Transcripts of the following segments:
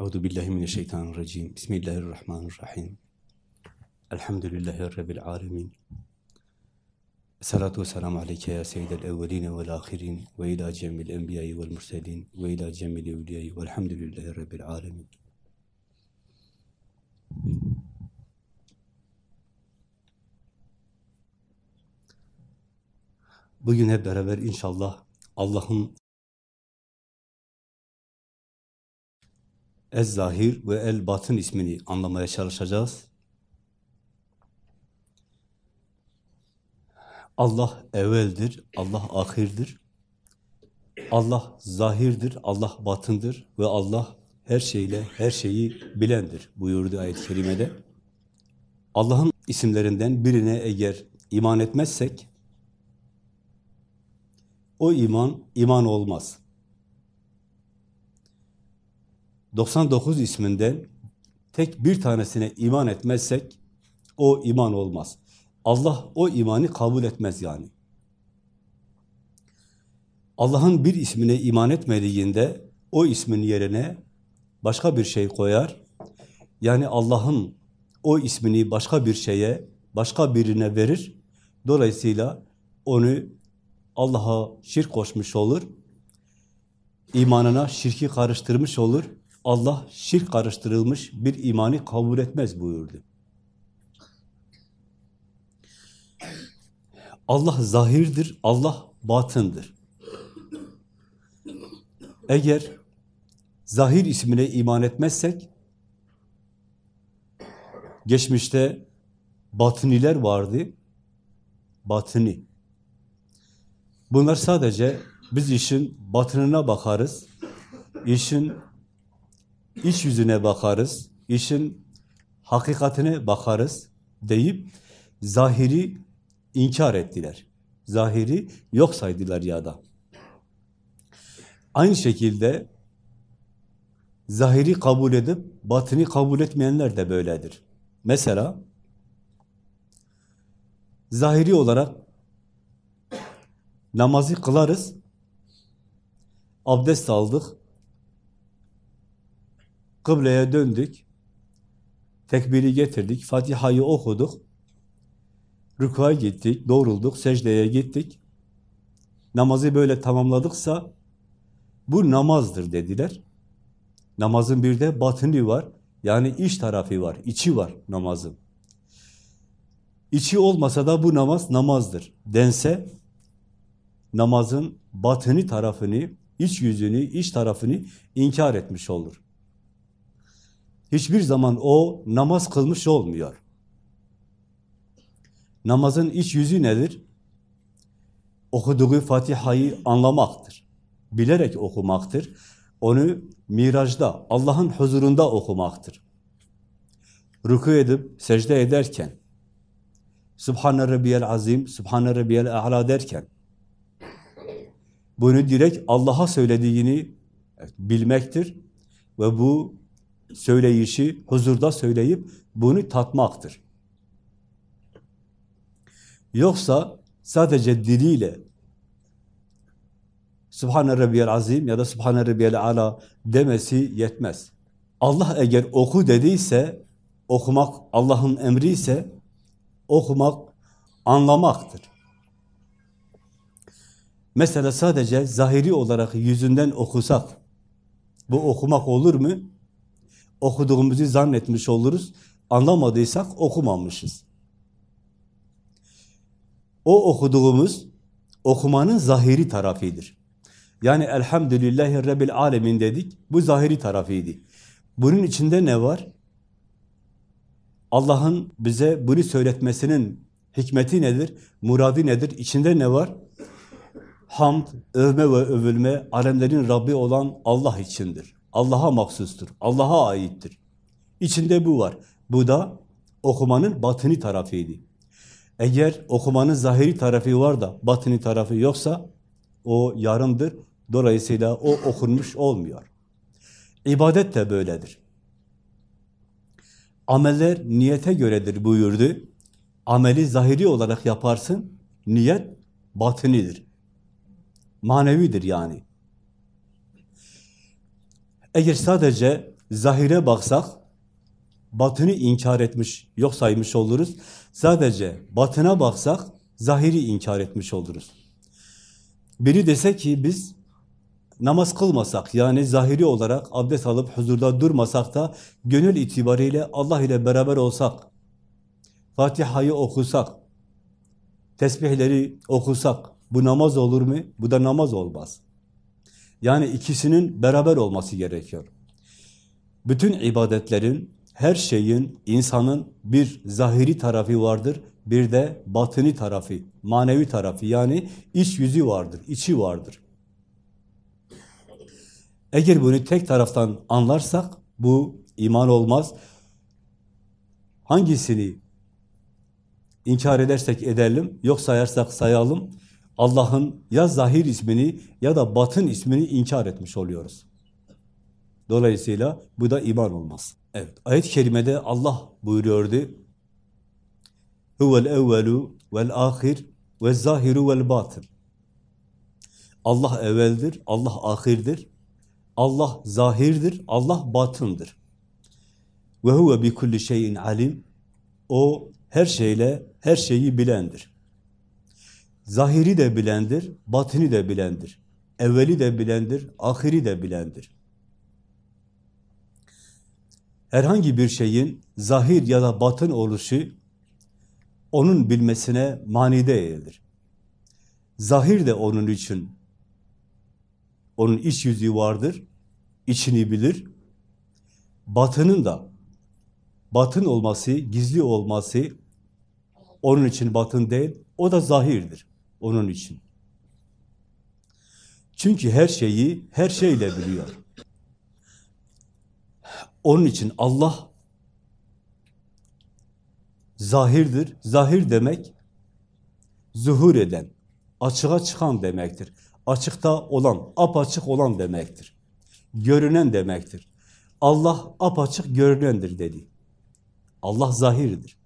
Euzu billahi mineşşeytanirracim. Bismillahirrahmanirrahim. Elhamdülillahi rabbil alamin. Salatu vesselamu aleyke ya seyyidel evvelin ve'l ahirin ve ila cemil enbiya'i ve'l murselin ve ila cemil evliya'i ve'lhamdülillahi rabbil alamin. Bugün hep beraber inşallah Allah'ın Ez-Zahir ve El-Batın ismini anlamaya çalışacağız. Allah evveldir, Allah ahirdir. Allah zahirdir, Allah batındır ve Allah her şeyle her şeyi bilendir buyurdu ayet-i kerimede. Allah'ın isimlerinden birine eğer iman etmezsek, o iman, iman olmaz. 99 isminden tek bir tanesine iman etmezsek, o iman olmaz. Allah o imanı kabul etmez yani. Allah'ın bir ismine iman etmediğinde, o ismin yerine başka bir şey koyar. Yani Allah'ın o ismini başka bir şeye, başka birine verir. Dolayısıyla onu Allah'a şirk koşmuş olur. İmanına şirki karıştırmış olur. Allah şirk karıştırılmış bir imanı kabul etmez buyurdu. Allah zahirdir, Allah batındır. Eğer zahir ismine iman etmezsek, geçmişte batıniler vardı, batıni. Bunlar sadece biz işin batınına bakarız, işin iç yüzüne bakarız, işin hakikatine bakarız deyip zahiri inkar ettiler. Zahiri yok saydılar ya da. Aynı şekilde zahiri kabul edip batını kabul etmeyenler de böyledir. Mesela zahiri olarak namazı kılarız, abdest aldık, kıbleye döndük, tekbiri getirdik, Fatiha'yı okuduk, rükûa gittik, doğrulduk, secdeye gittik, namazı böyle tamamladıksa bu namazdır dediler. Namazın bir de batını var, yani iç tarafı var, içi var namazın. İçi olmasa da bu namaz namazdır dense, namazın batını tarafını, iç yüzünü, iç tarafını inkar etmiş olur. Hiçbir zaman o namaz kılmış olmuyor. Namazın iç yüzü nedir? Okuduğu Fatiha'yı anlamaktır. Bilerek okumaktır. Onu mirajda, Allah'ın huzurunda okumaktır. Ruku edip secde ederken, Subhane Rabbiyel Azim, Subhane Rabbiyel A'la derken, bunu direkt Allah'a söylediğini bilmektir ve bu söyleyişi huzurda söyleyip bunu tatmaktır. Yoksa sadece diliyle Subhane Rabbiyel Azim ya da Subhane Rabbiyel Ala demesi yetmez. Allah eğer oku dediyse, okumak Allah'ın emri ise, okumak anlamaktır. Mesela sadece zahiri olarak yüzünden okusak, bu okumak olur mu? Okuduğumuzu zannetmiş oluruz, anlamadıysak okumamışız. O okuduğumuz, okumanın zahiri tarafıdır. Yani elhamdülillahi rabbil alemin dedik, bu zahiri tarafıydı. Bunun içinde ne var? Allah'ın bize bunu söyletmesinin hikmeti nedir? Muradı nedir? İçinde ne var? Hamd, övme ve övülme alemlerin Rabbi olan Allah içindir. Allah'a mahsustur. Allah'a aittir. İçinde bu var. Bu da okumanın batını tarafıydı. Eğer okumanın zahiri tarafı var da batını tarafı yoksa o yarımdır. Dolayısıyla o okunmuş olmuyor. İbadet de böyledir. Ameller niyete göredir buyurdu. Ameli zahiri olarak yaparsın, niyet batınidir. Manevidir yani. Eğer sadece zahire baksak, batını inkar etmiş, yok saymış oluruz. Sadece batına baksak, zahiri inkar etmiş oluruz. Biri dese ki biz namaz kılmasak, yani zahiri olarak abdest alıp huzurda durmasak da gönül itibariyle Allah ile beraber olsak, Fatiha'yı okusak, tesbihleri okusak, bu namaz olur mu? Bu da namaz olmaz. Yani ikisinin beraber olması gerekiyor. Bütün ibadetlerin, her şeyin, insanın bir zahiri tarafı vardır, bir de batını tarafı, manevi tarafı yani iç yüzü vardır, içi vardır. Eğer bunu tek taraftan anlarsak bu iman olmaz. Hangisini inkar edersek edelim, yok sayarsak sayalım, Allah'ın ya zahir ismini ya da batın ismini inkar etmiş oluyoruz. Dolayısıyla bu da iman olmaz. Evet, ayet-i kerimede Allah buyuruyordu. Huvel evvelu vel ahir ve zahiru vel batın. Allah evveldir, Allah ahirdir. Allah zahirdir, Allah batındır. Ve huve bi kulli şeyin alim. O her şeyle her şeyi bilendir. Zahiri de bilendir, batını da bilendir. Evveli de bilendir, ahiri de bilendir. Herhangi bir şeyin zahir ya da batın oluşu onun bilmesine mani değildir. Zahir de onun için onun iç yüzü vardır, içini bilir. Batının da batın olması, gizli olması onun için batın değil, o da zahirdir onun için. Çünkü her şeyi her şeyle biliyor. Onun için Allah zahirdir. Zahir demek zuhur eden, açığa çıkan demektir. Açıkta olan, apaçık olan demektir. Görünen demektir. Allah apaçık görünendir dedi. Allah zahirdir.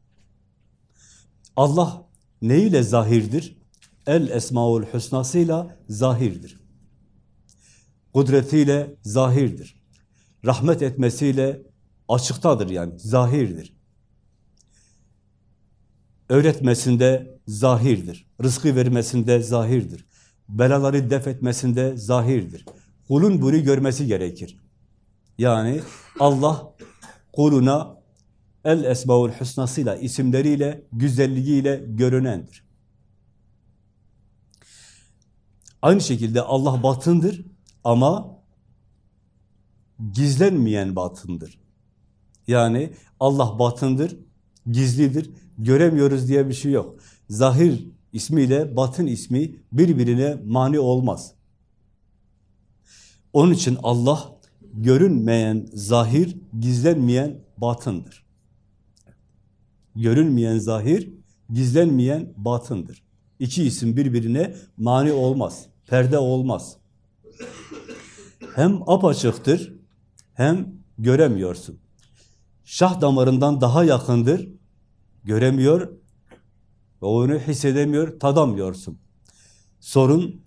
Allah neyle zahirdir? El Esmaül Hüsnasıyla zahirdir. Kudretiyle zahirdir. Rahmet etmesiyle açıktadır yani, zahirdir. Öğretmesinde zahirdir. Rızkı vermesinde zahirdir. Belaları def etmesinde zahirdir. Kulun bunu görmesi gerekir. Yani Allah kuluna El Esmaül Hüsnasıyla, isimleriyle, güzelliğiyle görünendir. Aynı şekilde Allah batındır ama gizlenmeyen batındır. Yani Allah batındır, gizlidir, göremiyoruz diye bir şey yok. Zahir ismiyle batın ismi birbirine mani olmaz. Onun için Allah görünmeyen zahir, gizlenmeyen batındır. Görünmeyen zahir, gizlenmeyen batındır. İki isim birbirine mani olmaz, perde olmaz. Hem apaçıktır, hem göremiyorsun. Şah damarından daha yakındır, göremiyor ve onu hissedemiyor, tadamıyorsun. Sorun,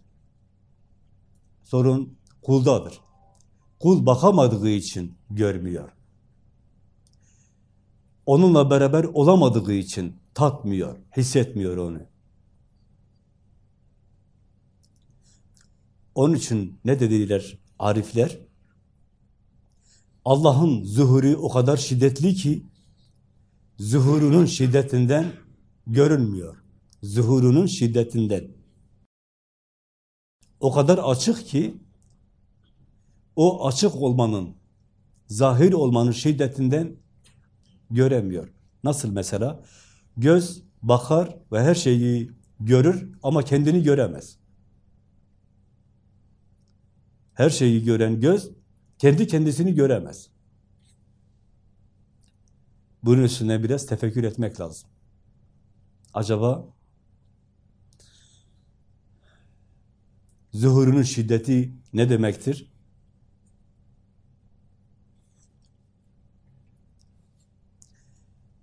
sorun kuldadır. Kul bakamadığı için görmüyor. Onunla beraber olamadığı için tatmıyor, hissetmiyor onu. Onun için ne dediler arifler? Allah'ın zuhuru o kadar şiddetli ki zuhurunun şiddetinden görünmüyor. Zuhurunun şiddetinden. O kadar açık ki o açık olmanın, zahir olmanın şiddetinden göremiyor. Nasıl mesela? Göz bakar ve her şeyi görür ama kendini göremez. Her şeyi gören göz kendi kendisini göremez. Bunun üstüne biraz tefekkür etmek lazım. Acaba zuhurunun şiddeti ne demektir?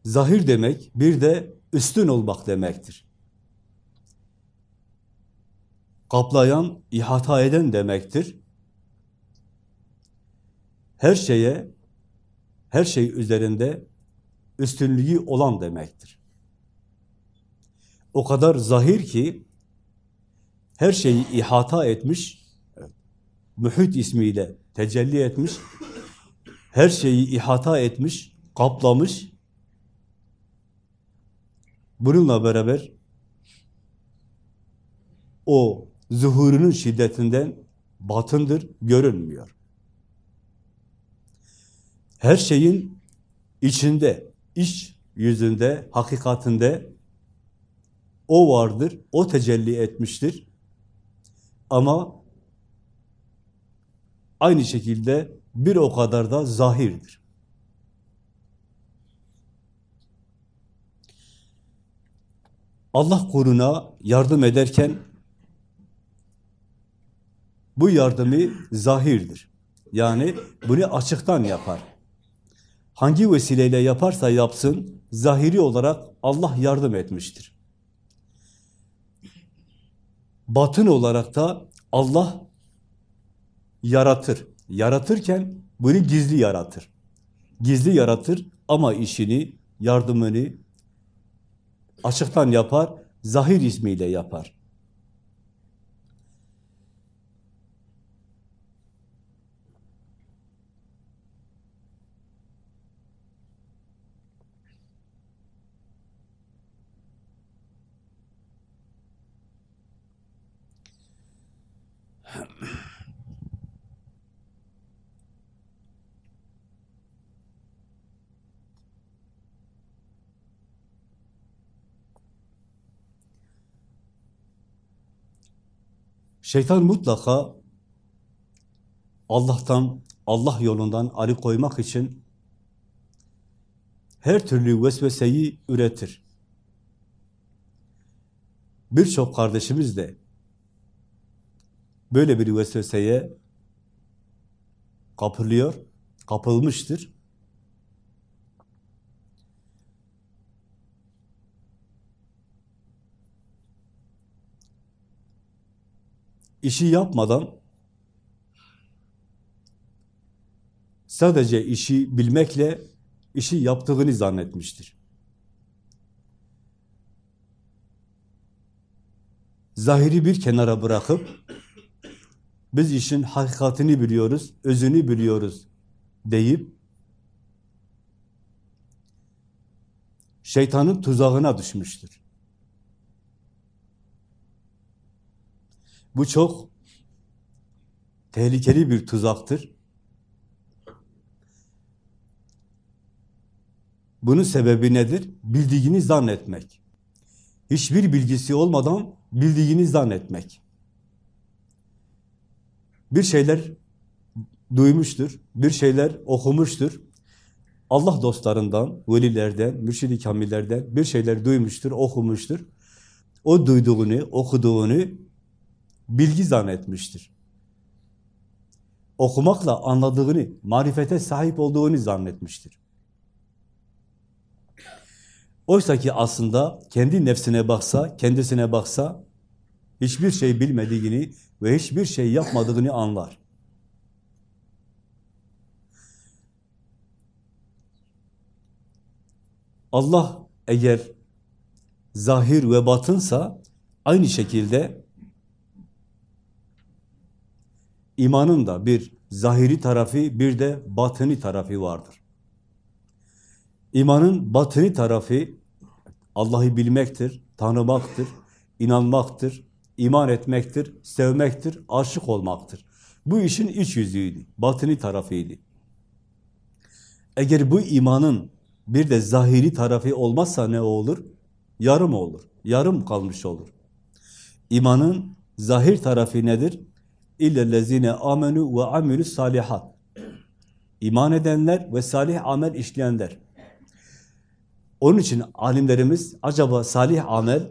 Zahir demek bir de üstün olmak demektir. Kaplayan, ihata eden demektir. Her şeye her şey üzerinde üstünlüğü olan demektir. O kadar zahir ki her şeyi ihata etmiş, mühit ismiyle tecelli etmiş, her şeyi ihata etmiş, kaplamış. Bununla beraber o zuhurunun şiddetinden batındır, görünmüyor. Her şeyin içinde, iç yüzünde, hakikatinde o vardır, o tecelli etmiştir. Ama aynı şekilde bir o kadar da zahirdir. Allah kuruna yardım ederken bu yardımı zahirdir. Yani bunu açıktan yapar. Hangi vesileyle yaparsa yapsın, zahiri olarak Allah yardım etmiştir. Batın olarak da Allah yaratır. Yaratırken bunu gizli yaratır. Gizli yaratır ama işini, yardımını açıktan yapar, zahir ismiyle yapar. Şeytan mutlaka Allah'tan, Allah yolundan arı koymak için her türlü vesveseyi üretir. Birçok kardeşimiz de böyle bir vesveseye kapılıyor, kapılmıştır. İşi yapmadan sadece işi bilmekle işi yaptığını zannetmiştir. Zahiri bir kenara bırakıp biz işin hakikatini biliyoruz, özünü biliyoruz deyip şeytanın tuzağına düşmüştür. Bu çok tehlikeli bir tuzaktır. Bunun sebebi nedir? Bildiğini zannetmek. Hiçbir bilgisi olmadan bildiğini zannetmek. Bir şeyler duymuştur, bir şeyler okumuştur. Allah dostlarından, velilerden, mürşid-i kamillerden bir şeyler duymuştur, okumuştur. O duyduğunu, okuduğunu bilgi zannetmiştir. Okumakla anladığını, marifete sahip olduğunu zannetmiştir. Oysa ki aslında kendi nefsine baksa, kendisine baksa, hiçbir şey bilmediğini ve hiçbir şey yapmadığını anlar. Allah eğer zahir ve batınsa, aynı şekilde İmanın da bir zahiri tarafı, bir de batını tarafı vardır. İmanın batını tarafı Allah'ı bilmektir, tanımaktır, inanmaktır, iman etmektir, sevmektir, aşık olmaktır. Bu işin iç yüzüydü, batını tarafıydı. Eğer bu imanın bir de zahiri tarafı olmazsa ne olur? Yarım olur, yarım kalmış olur. İmanın zahir tarafı nedir? İllellezine amenu ve amilus salihat. İman edenler ve salih amel işleyenler. Onun için alimlerimiz acaba salih amel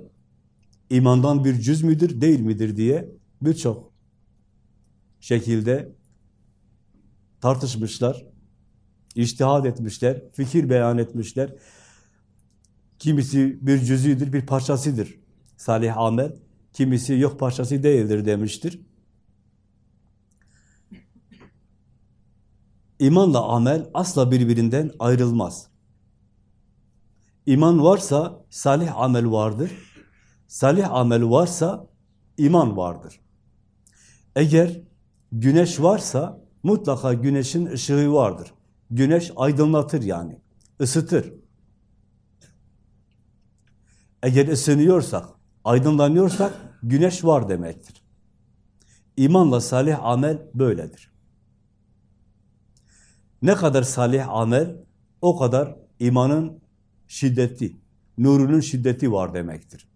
imandan bir cüz müdür, değil midir diye birçok şekilde tartışmışlar, iştihad etmişler, fikir beyan etmişler. Kimisi bir cüzüdür, bir parçasıdır salih amel. Kimisi yok parçası değildir demiştir. İmanla amel asla birbirinden ayrılmaz. İman varsa salih amel vardır. Salih amel varsa iman vardır. Eğer güneş varsa mutlaka güneşin ışığı vardır. Güneş aydınlatır yani, ısıtır. Eğer ısınıyorsak, aydınlanıyorsak güneş var demektir. İmanla salih amel böyledir. Ne kadar salih amel, o kadar imanın şiddeti, nurunun şiddeti var demektir.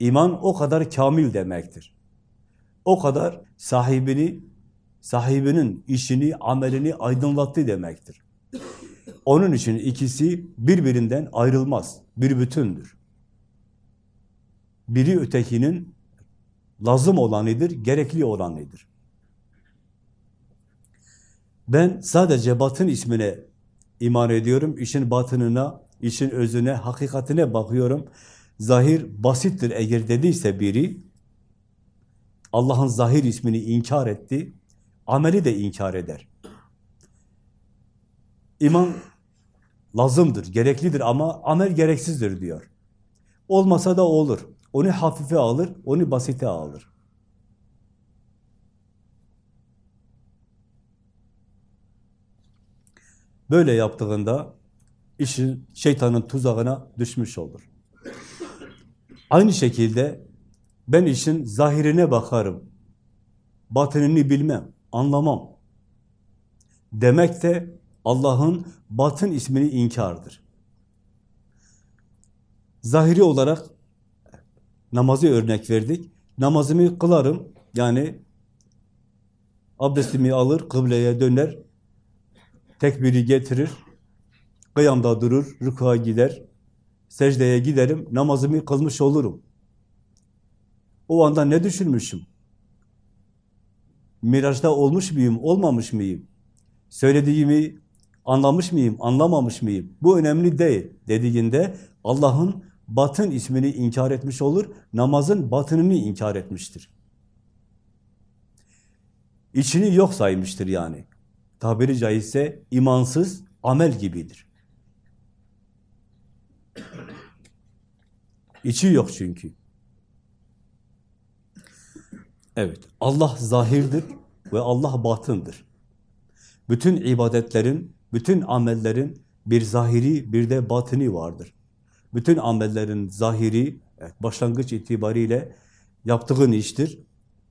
İman o kadar kamil demektir. O kadar sahibini, sahibinin işini, amelini aydınlattı demektir. Onun için ikisi birbirinden ayrılmaz, bir bütündür. Biri ötekinin lazım olanıdır, gerekli olanıdır. Ben sadece batın ismine iman ediyorum, işin batınına, işin özüne, hakikatine bakıyorum. Zahir basittir eğer dediyse biri, Allah'ın zahir ismini inkar etti, ameli de inkar eder. İman lazımdır, gereklidir ama amel gereksizdir diyor. Olmasa da olur. Onu hafife alır, onu basite alır. Böyle yaptığında işi şeytanın tuzağına düşmüş olur. Aynı şekilde ben işin zahirine bakarım. Batınını bilmem, anlamam. Demek de Allah'ın batın ismini inkardır. Zahiri olarak namazı örnek verdik. Namazımı kılarım. Yani abdestimi alır, kıbleye döner, tekbiri getirir, kıyamda durur, rükuğa gider, secdeye giderim, namazımı kılmış olurum. O anda ne düşünmüşüm? Miraçta olmuş muyum, olmamış mıyım? Söylediğimi anlamış mıyım, anlamamış mıyım? Bu önemli değil dediğinde Allah'ın batın ismini inkar etmiş olur, namazın batınını inkar etmiştir. İçini yok saymıştır yani. Tabiri caizse imansız amel gibidir. İçi yok çünkü. Evet, Allah zahirdir ve Allah batındır. Bütün ibadetlerin, bütün amellerin bir zahiri, bir de batını vardır. Bütün amellerin zahiri, evet, başlangıç itibariyle yaptığın iştir.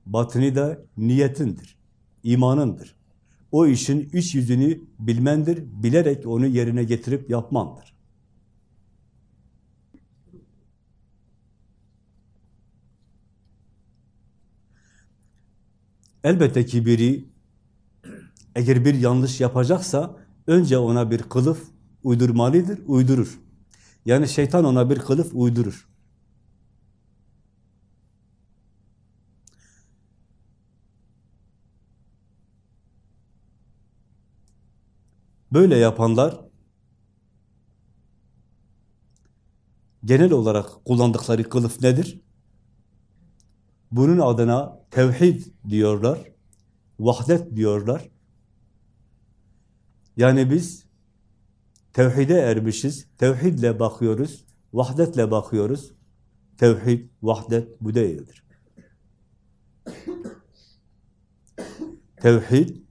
Batını da niyetindir, imanındır. O işin iç yüzünü bilmendir, bilerek onu yerine getirip yapmandır. Elbette ki biri eğer bir yanlış yapacaksa önce ona bir kılıf uydurmalıdır, uydurur. Yani şeytan ona bir kılıf uydurur. Böyle yapanlar genel olarak kullandıkları kılıf nedir? Bunun adına tevhid diyorlar, vahdet diyorlar. Yani biz tevhide ermişiz, tevhidle bakıyoruz, vahdetle bakıyoruz. Tevhid, vahdet bu değildir. Tevhid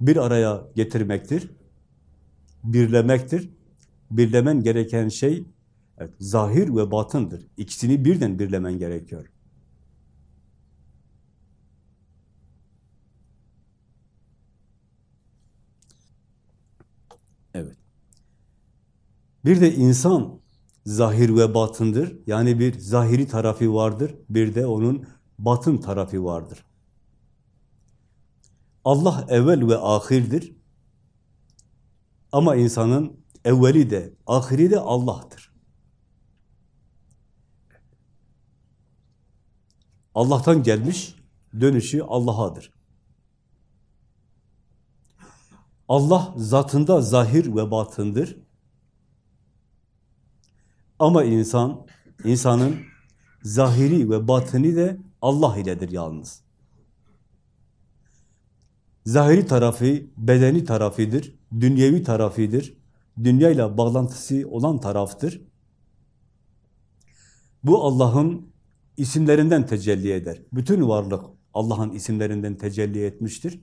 bir araya getirmektir, birlemektir. Birlemen gereken şey evet, zahir ve batındır. İkisini birden birlemen gerekiyor. Evet. Bir de insan zahir ve batındır. Yani bir zahiri tarafı vardır, bir de onun batın tarafı vardır. Allah evvel ve ahirdir. Ama insanın evveli de, ahiri de Allah'tır. Allah'tan gelmiş, dönüşü Allah'adır. Allah zatında zahir ve batındır. Ama insan, insanın zahiri ve batını de Allah iledir yalnız. Zahiri tarafı, bedeni tarafıdır, dünyevi tarafıdır, dünyayla bağlantısı olan taraftır. Bu Allah'ın isimlerinden tecelli eder. Bütün varlık Allah'ın isimlerinden tecelli etmiştir.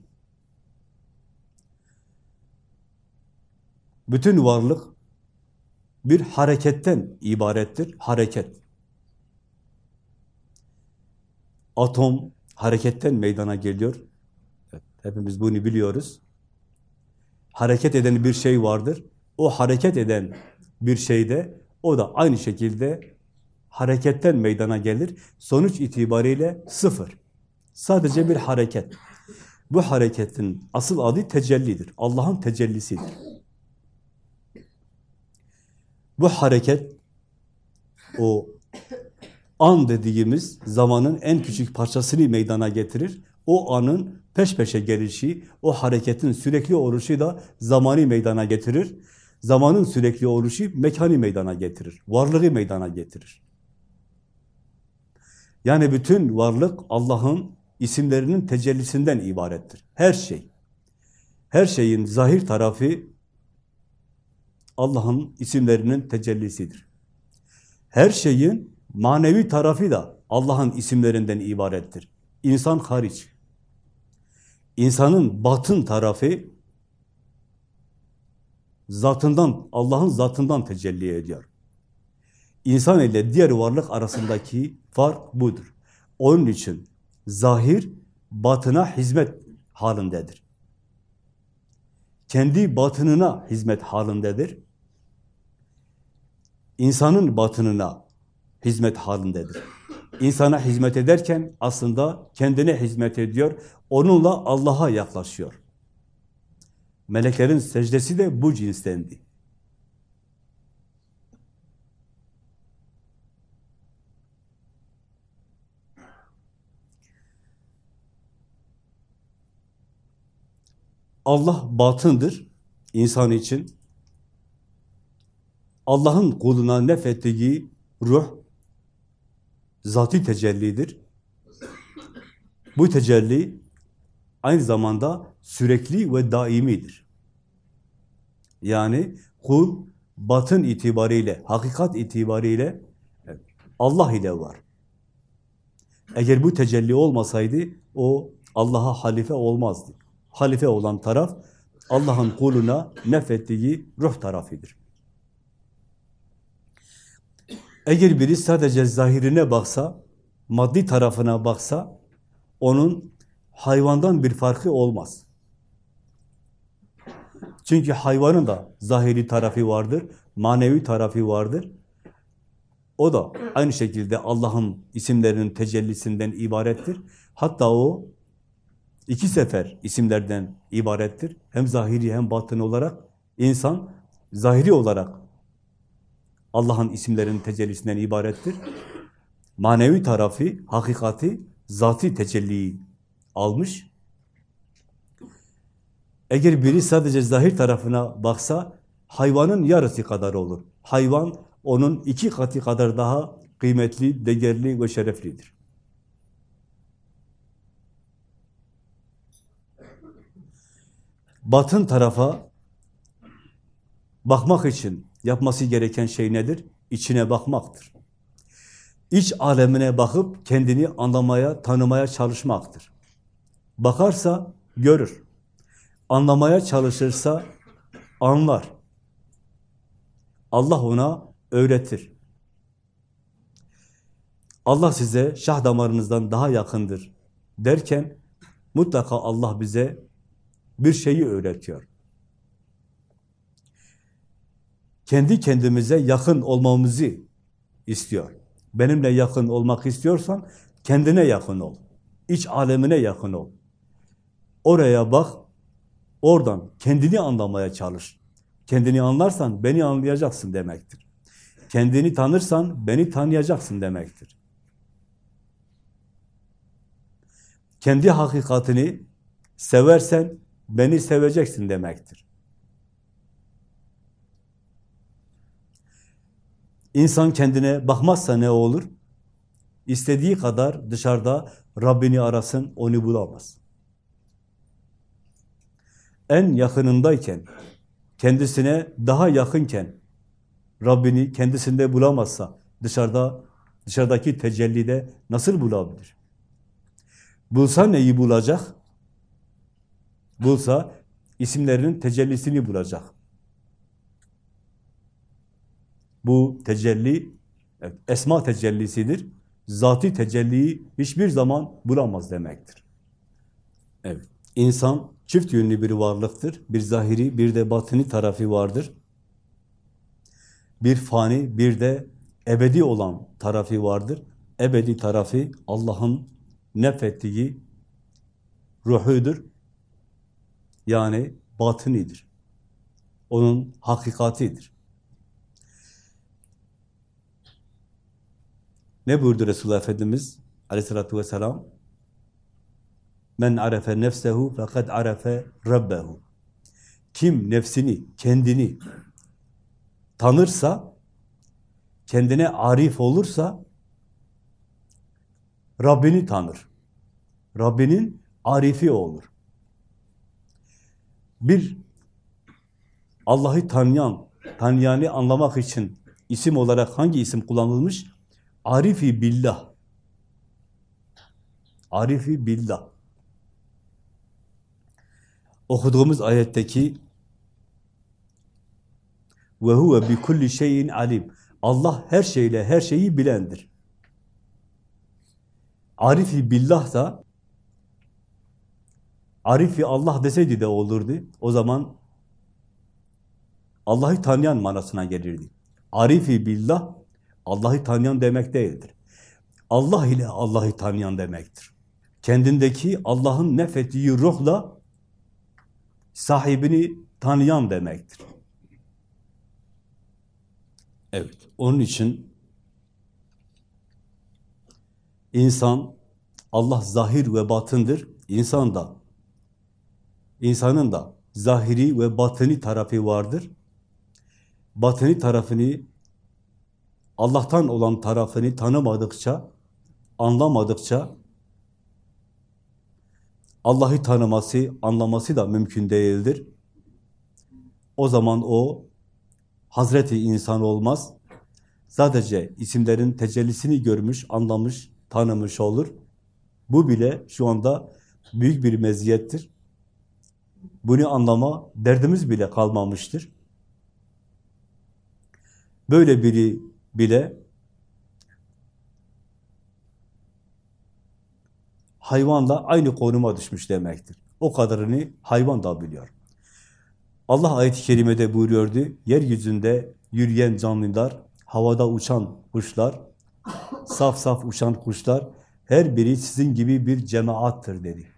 Bütün varlık bir hareketten ibarettir. Hareket. Atom hareketten meydana geliyor. Hepimiz bunu biliyoruz. Hareket eden bir şey vardır. O hareket eden bir şeyde o da aynı şekilde hareketten meydana gelir. Sonuç itibariyle sıfır. Sadece bir hareket. Bu hareketin asıl adı tecellidir. Allah'ın tecellisidir. Bu hareket o an dediğimiz zamanın en küçük parçasını meydana getirir. O anın peş peşe gelişi, o hareketin sürekli oluşu da zamanı meydana getirir. Zamanın sürekli oluşu mekanı meydana getirir. Varlığı meydana getirir. Yani bütün varlık Allah'ın isimlerinin tecellisinden ibarettir. Her şey. Her şeyin zahir tarafı Allah'ın isimlerinin tecellisidir. Her şeyin manevi tarafı da Allah'ın isimlerinden ibarettir. İnsan hariç. İnsanın batın tarafı zatından, Allah'ın zatından tecelli ediyor. İnsan ile diğer varlık arasındaki fark budur. Onun için zahir batına hizmet halindedir. Kendi batınına hizmet halindedir. İnsanın batınına hizmet halindedir. İnsana hizmet ederken aslında kendine hizmet ediyor. Onunla Allah'a yaklaşıyor. Meleklerin secdesi de bu cinstendi. Allah batındır insan için. Allah'ın kuluna nefettiği ruh zati tecellidir. Bu tecelli aynı zamanda sürekli ve daimidir. Yani kul batın itibariyle, hakikat itibariyle Allah ile var. Eğer bu tecelli olmasaydı o Allah'a halife olmazdı halife olan taraf Allah'ın kuluna nefettiği ruh tarafıdır. Eğer biri sadece zahirine baksa, maddi tarafına baksa, onun hayvandan bir farkı olmaz. Çünkü hayvanın da zahiri tarafı vardır, manevi tarafı vardır. O da aynı şekilde Allah'ın isimlerinin tecellisinden ibarettir. Hatta o iki sefer isimlerden ibarettir. Hem zahiri hem batın olarak insan zahiri olarak Allah'ın isimlerinin tecellisinden ibarettir. Manevi tarafı, hakikati, zati tecelliyi almış. Eğer biri sadece zahir tarafına baksa hayvanın yarısı kadar olur. Hayvan onun iki katı kadar daha kıymetli, değerli ve şereflidir. batın tarafa bakmak için yapması gereken şey nedir? İçine bakmaktır. İç alemine bakıp kendini anlamaya, tanımaya çalışmaktır. Bakarsa görür. Anlamaya çalışırsa anlar. Allah ona öğretir. Allah size şah damarınızdan daha yakındır derken mutlaka Allah bize bir şeyi öğretiyor. Kendi kendimize yakın olmamızı istiyor. Benimle yakın olmak istiyorsan kendine yakın ol. İç alemine yakın ol. Oraya bak, oradan kendini anlamaya çalış. Kendini anlarsan beni anlayacaksın demektir. Kendini tanırsan beni tanıyacaksın demektir. Kendi hakikatini seversen beni seveceksin demektir. İnsan kendine bakmazsa ne olur? İstediği kadar dışarıda Rabbini arasın, onu bulamaz. en yakınındayken, kendisine daha yakınken, Rabbini kendisinde bulamazsa, dışarıda, dışarıdaki tecellide nasıl bulabilir? Bulsa neyi bulacak? Bulsa isimlerinin tecellisini bulacak. Bu tecelli esma tecellisidir. Zati tecelliyi hiçbir zaman bulamaz demektir. Evet. İnsan çift yönlü bir varlıktır. Bir zahiri, bir de batini tarafı vardır. Bir fani, bir de ebedi olan tarafı vardır. Ebedi tarafı Allah'ın nefettiği ruhudur. Yani batınidir. Onun hakikatidir. Ne buyurdu Resulullah Efendimiz aleyhissalatü vesselam? Men arefe nefsehu fekad arefe rabbehu. Kim nefsini, kendini tanırsa, kendine arif olursa, Rabbini tanır. Rabbinin arifi olur. Bir Allah'ı tanıyan, tanıyanı anlamak için isim olarak hangi isim kullanılmış? Arifi billah. Arifi billah. Okuduğumuz ayetteki ve huve bi kulli şeyin alim. Allah her şeyle her şeyi bilendir. Arifi billah da Arifi Allah deseydi de olurdu. O zaman Allah'ı tanıyan manasına gelirdi. Arifi billah Allah'ı tanıyan demek değildir. Allah ile Allah'ı tanıyan demektir. Kendindeki Allah'ın nefettiği ruhla sahibini tanıyan demektir. Evet, onun için insan, Allah zahir ve batındır. İnsan da, insanın da zahiri ve batını tarafı vardır. Batını tarafını, Allah'tan olan tarafını tanımadıkça, anlamadıkça, Allah'ı tanıması, anlaması da mümkün değildir. O zaman o Hazreti insan olmaz. Sadece isimlerin tecellisini görmüş, anlamış, tanımış olur. Bu bile şu anda büyük bir meziyettir. Bunu anlama derdimiz bile kalmamıştır. Böyle biri bile hayvanla aynı konuma düşmüş demektir. O kadarını hayvan da biliyor. Allah ayet-i kerimede buyuruyordu, yeryüzünde yürüyen canlılar, havada uçan kuşlar, saf saf uçan kuşlar, her biri sizin gibi bir cemaattır dedi.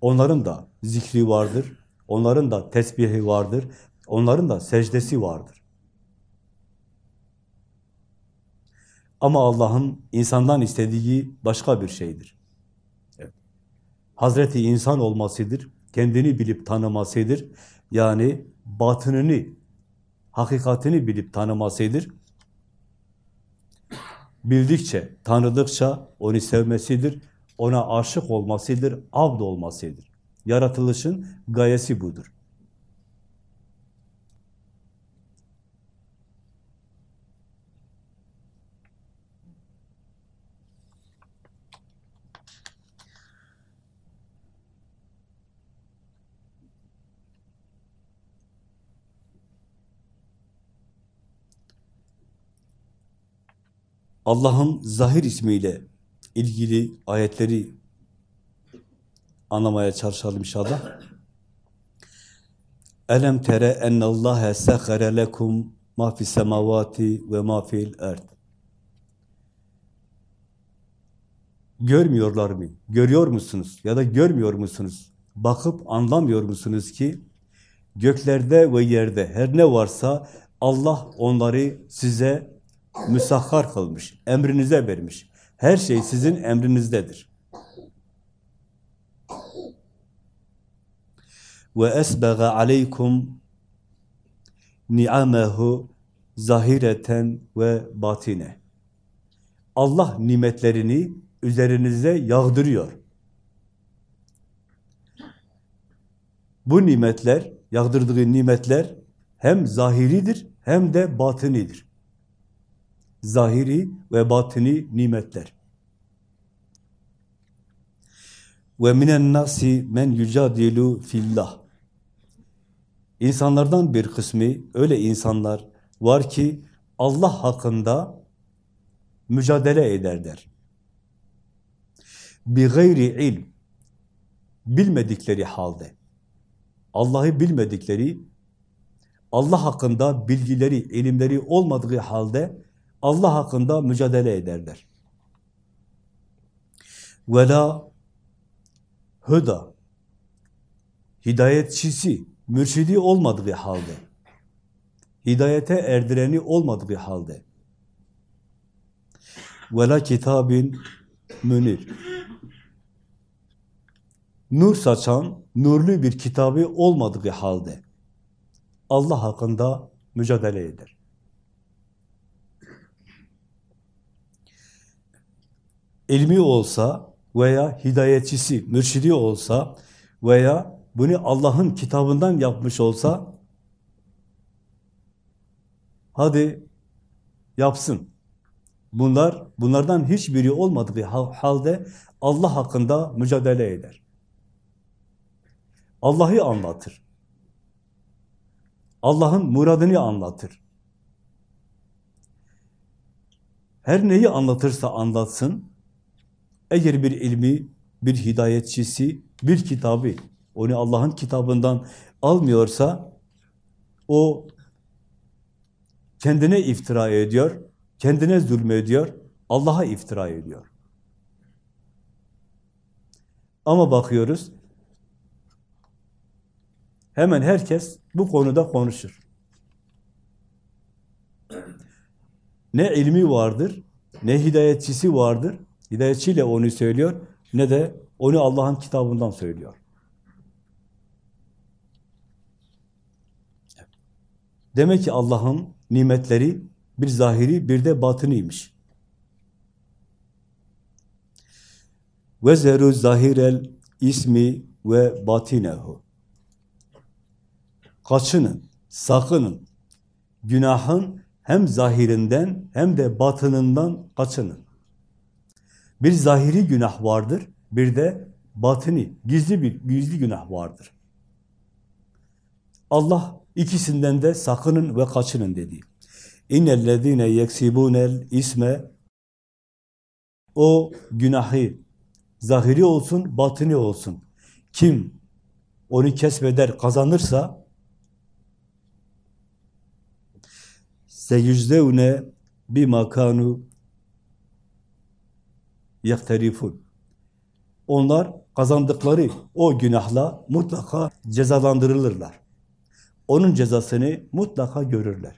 Onların da zikri vardır, onların da tesbihi vardır, onların da secdesi vardır. Ama Allah'ın insandan istediği başka bir şeydir. Evet. Hazreti insan olmasıdır, kendini bilip tanımasıdır. Yani batınını, hakikatini bilip tanımasıdır. Bildikçe, tanıdıkça onu sevmesidir, ona aşık olmasıdır, abd olmasıdır. Yaratılışın gayesi budur. Allah'ın zahir ismiyle ilgili ayetleri anlamaya çalışalım inşallah. Elem tere ennallâhe sehhere lekum ma fis semavati ve ma fil erd. Görmüyorlar mı? Görüyor musunuz? Ya da görmüyor musunuz? Bakıp anlamıyor musunuz ki göklerde ve yerde her ne varsa Allah onları size müsahhar kılmış, emrinize vermiş. Her şey sizin emrinizdedir. Ve esbega aleykum ni'amehu zahireten ve batine. Allah nimetlerini üzerinize yağdırıyor. Bu nimetler, yağdırdığı nimetler hem zahiridir hem de batınidir. Zahiri ve batini nimetler. Ve minen nasi men yucadilu fillah. İnsanlardan bir kısmı öyle insanlar var ki Allah hakkında mücadele ederler. Bi gayri ilm bilmedikleri halde Allah'ı bilmedikleri Allah hakkında bilgileri, ilimleri olmadığı halde Allah hakkında mücadele ederler. Vela hüda hidayetçisi, mürşidi olmadığı halde hidayete erdireni olmadığı halde vela kitabin münir nur saçan, nurlu bir kitabı olmadığı halde Allah hakkında mücadele eder. İlmi olsa veya hidayetçisi, mürşidi olsa veya bunu Allah'ın kitabından yapmış olsa hadi yapsın. Bunlar, bunlardan hiçbiri olmadığı halde Allah hakkında mücadele eder. Allah'ı anlatır. Allah'ın muradını anlatır. Her neyi anlatırsa anlatsın, eğer bir ilmi, bir hidayetçisi, bir kitabı, onu Allah'ın kitabından almıyorsa, o kendine iftira ediyor, kendine zulmediyor, Allah'a iftira ediyor. Ama bakıyoruz, hemen herkes bu konuda konuşur. Ne ilmi vardır, ne hidayetçisi vardır, hidayetçiyle onu söylüyor, ne de onu Allah'ın kitabından söylüyor. Demek ki Allah'ın nimetleri bir zahiri bir de batınıymış. Ve zeru zahirel ismi ve batinehu. Kaçının, sakının, günahın hem zahirinden hem de batınından kaçının. Bir zahiri günah vardır, bir de batini, gizli bir gizli günah vardır. Allah ikisinden de sakının ve kaçının dedi. İnnellezîne yeksibûnel isme o günahı zahiri olsun, batini olsun. Kim onu kesbeder, kazanırsa seyüzdevne bir makanu yekterifun. Onlar kazandıkları o günahla mutlaka cezalandırılırlar. Onun cezasını mutlaka görürler.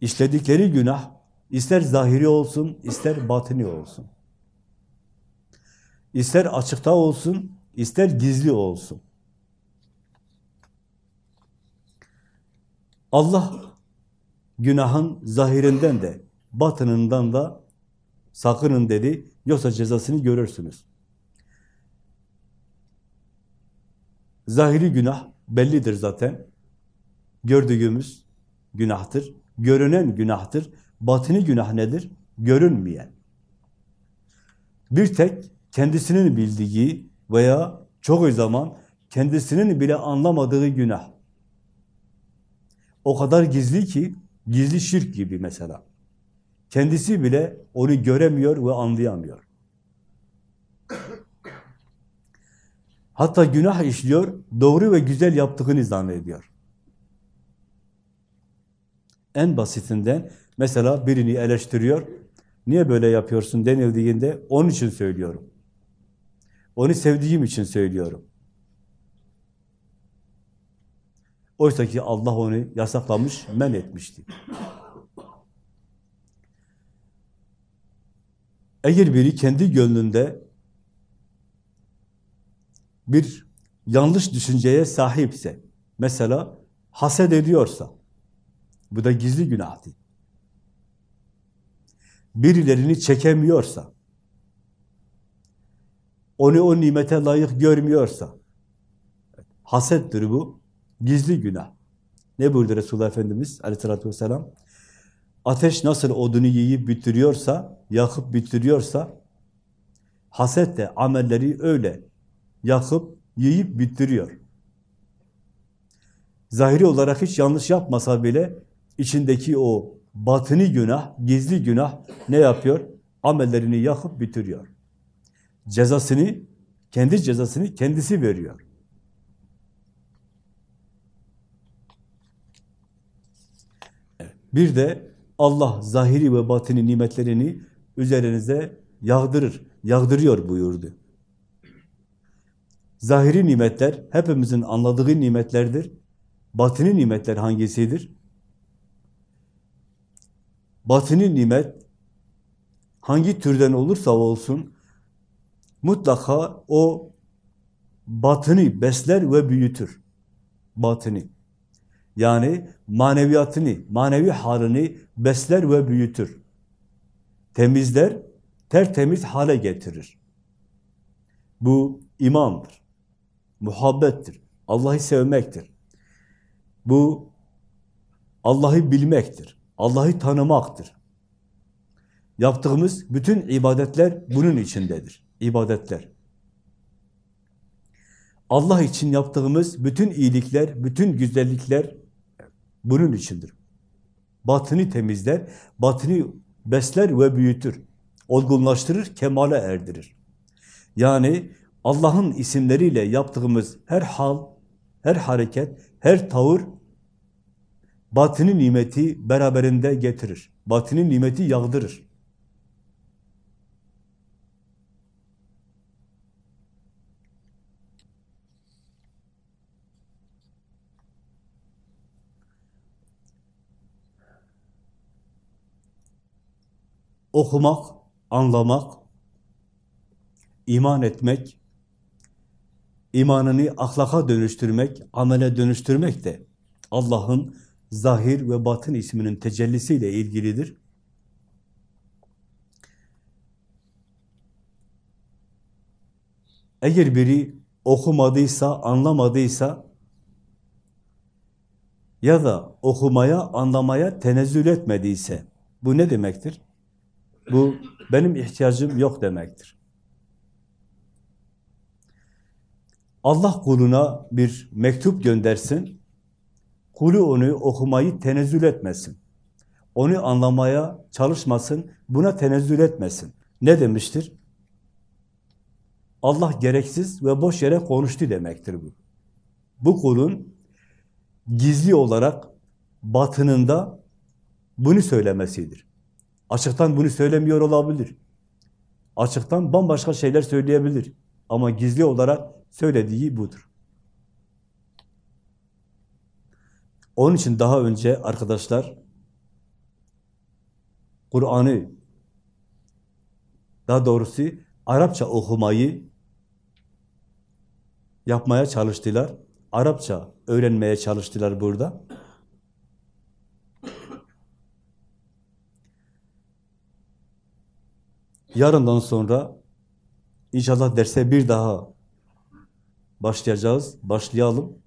İşledikleri günah ister zahiri olsun, ister batini olsun. İster açıkta olsun, ister gizli olsun. Allah günahın zahirinden de batınından da sakının dedi. Yoksa cezasını görürsünüz. Zahiri günah bellidir zaten. Gördüğümüz günahtır. Görünen günahtır. Batini günah nedir? Görünmeyen. Bir tek kendisinin bildiği veya çok zaman kendisinin bile anlamadığı günah. O kadar gizli ki, gizli şirk gibi mesela. Kendisi bile onu göremiyor ve anlayamıyor. Hatta günah işliyor, doğru ve güzel yaptığını zannediyor. En basitinden mesela birini eleştiriyor, niye böyle yapıyorsun denildiğinde onun için söylüyorum. Onu sevdiğim için söylüyorum. Oysa ki Allah onu yasaklamış, men etmişti. Eğer biri kendi gönlünde bir yanlış düşünceye sahipse, mesela haset ediyorsa, bu da gizli günahtı. Birilerini çekemiyorsa, onu o nimete layık görmüyorsa, Hasettir bu. Gizli günah. Ne buyurdu Resulullah Efendimiz aleyhissalatü vesselam? Ateş nasıl odunu yiyip bitiriyorsa, yakıp bitiriyorsa, haset de amelleri öyle yakıp, yiyip bitiriyor. Zahiri olarak hiç yanlış yapmasa bile içindeki o batını günah, gizli günah ne yapıyor? Amellerini yakıp bitiriyor. Cezasını, kendi cezasını kendisi veriyor. Bir de Allah zahiri ve batini nimetlerini üzerinize yağdırır, yağdırıyor buyurdu. Zahiri nimetler hepimizin anladığı nimetlerdir. Batini nimetler hangisidir? Batini nimet hangi türden olursa olsun mutlaka o batını besler ve büyütür. Batını. Yani maneviyatını, manevi halini besler ve büyütür. Temizler, tertemiz hale getirir. Bu imandır. Muhabbettir. Allah'ı sevmektir. Bu Allah'ı bilmektir. Allah'ı tanımaktır. Yaptığımız bütün ibadetler bunun içindedir. İbadetler. Allah için yaptığımız bütün iyilikler, bütün güzellikler bunun içindir. Batını temizler, batını besler ve büyütür. Olgunlaştırır, kemale erdirir. Yani Allah'ın isimleriyle yaptığımız her hal, her hareket, her tavır batını nimeti beraberinde getirir. Batını nimeti yağdırır. Okumak, anlamak, iman etmek, imanını ahlaka dönüştürmek, amele dönüştürmek de Allah'ın zahir ve batın isminin tecellisiyle ilgilidir. Eğer biri okumadıysa, anlamadıysa ya da okumaya, anlamaya tenezzül etmediyse bu ne demektir? Bu benim ihtiyacım yok demektir. Allah kuluna bir mektup göndersin, kulu onu okumayı tenezzül etmesin. Onu anlamaya çalışmasın, buna tenezzül etmesin. Ne demiştir? Allah gereksiz ve boş yere konuştu demektir bu. Bu kulun gizli olarak batınında bunu söylemesidir. Açıktan bunu söylemiyor olabilir. Açıktan bambaşka şeyler söyleyebilir. Ama gizli olarak söylediği budur. Onun için daha önce arkadaşlar Kur'an'ı daha doğrusu Arapça okumayı yapmaya çalıştılar. Arapça öğrenmeye çalıştılar burada. Yarından sonra inşallah derse bir daha başlayacağız, başlayalım.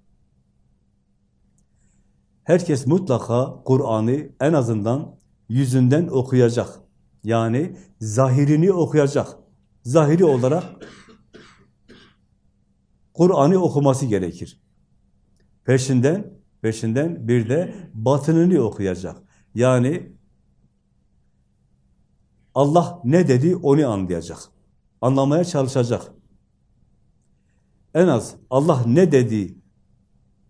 Herkes mutlaka Kur'an'ı en azından yüzünden okuyacak. Yani zahirini okuyacak. Zahiri olarak Kur'an'ı okuması gerekir. Peşinden, peşinden bir de batınını okuyacak. Yani Allah ne dedi onu anlayacak. Anlamaya çalışacak. En az Allah ne dedi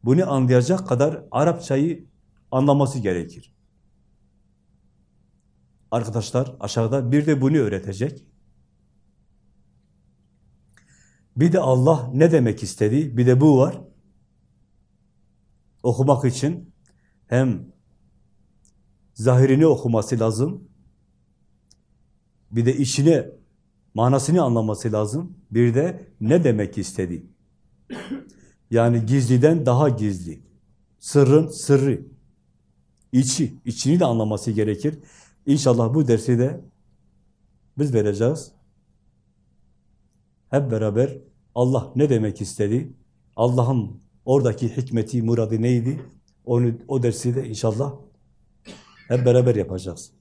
bunu anlayacak kadar Arapçayı anlaması gerekir. Arkadaşlar aşağıda bir de bunu öğretecek. Bir de Allah ne demek istedi, bir de bu var. Okumak için hem zahirini okuması lazım, bir de işini, manasını anlaması lazım. Bir de ne demek istedi. Yani gizliden daha gizli. Sırrın sırrı. İçi, içini de anlaması gerekir. İnşallah bu dersi de biz vereceğiz. Hep beraber Allah ne demek istedi? Allah'ın Oradaki hikmeti, muradı neydi? Onu, o dersi de inşallah hep beraber yapacağız.